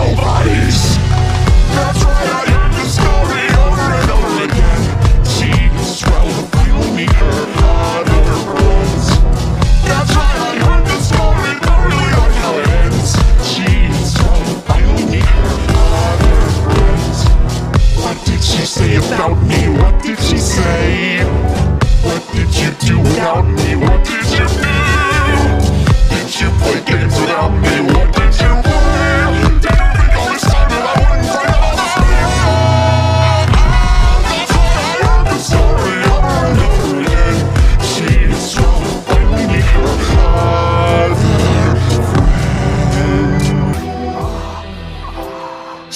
nobodies. That's right, I heard the story over and over again. She's well, finally meet her other friends. That's right, I heard the story, really like how it ends. She's well, finally meet her other friends. What did she say about me? What did she say? What did you do without me?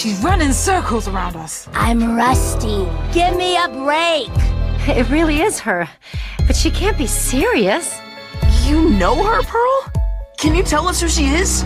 She's running circles around us. I'm rusty. Give me a break. It really is her. But she can't be serious. You know her, Pearl? Can you tell us who she is?